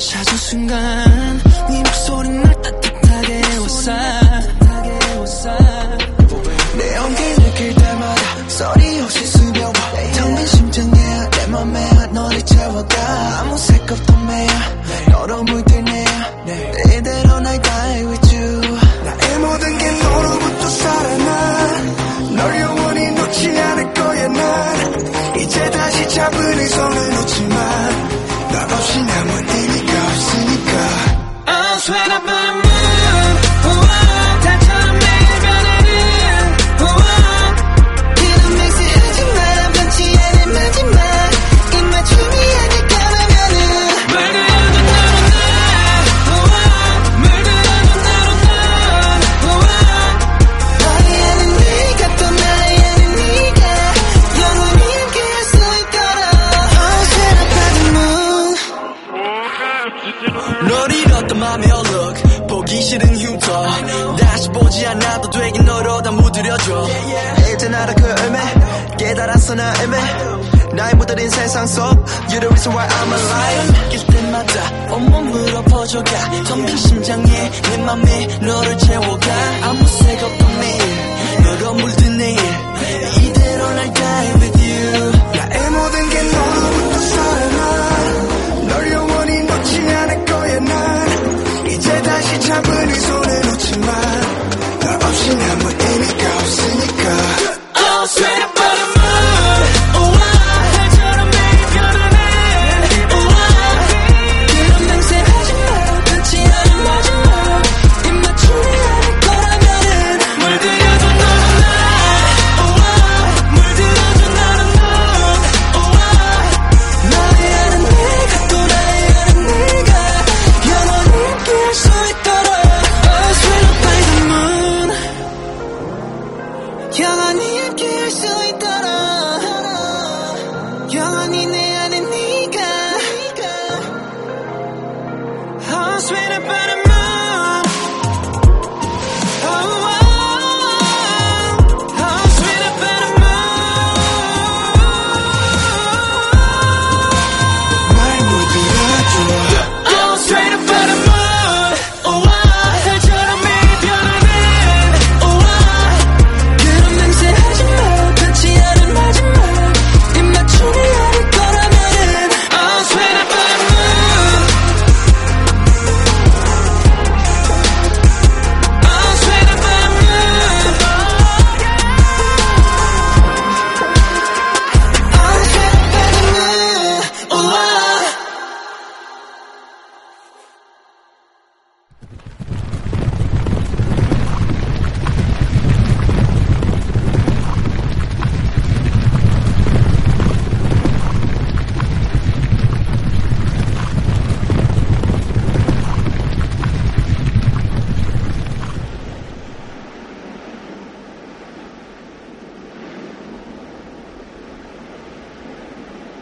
순간 네 목소리 날 따뜻하게 웃어. 내 온기 느낄 때마다 소리 없이 스며와. 텅빈 심장에 내 맘에 너를 채워가. 아무 색 없던 매일 너로 물들네 이대로 날 die with you. 나의 모든 게 너로부터 살아나. 널 영원히 놓지 않을 거야 난. 이제 다시 이손 I swear up on the moon 우와 달처럼 매일 변하는 우와 이런 맹세 하지마 변치 않을 마지막 입맞춤이 아닐까라면은 말 그대로 나로 나 우와 말 그대로 나로 나 우와 나의 아는 네가 또 나의 아는 네가 영원히 함께 할 수 있도록 I swear up on the moon. 널 잃었던 맘의 얼룩 보기 싫은 흉터. 다시 보지 않아도 되긴 너로 다 무드려줘. 이제 나라 그 의미 깨달았어 나 의미 나의 묻어린 세상 속 You're the reason why I'm alive. 느낄 때마다 온몸으로 퍼져가. 텅빈 심장에 내 맘에 너를 채워가